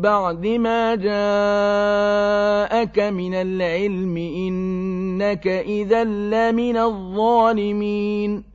بعد ما جاءك من العلم إنك إذا لمن الظالمين.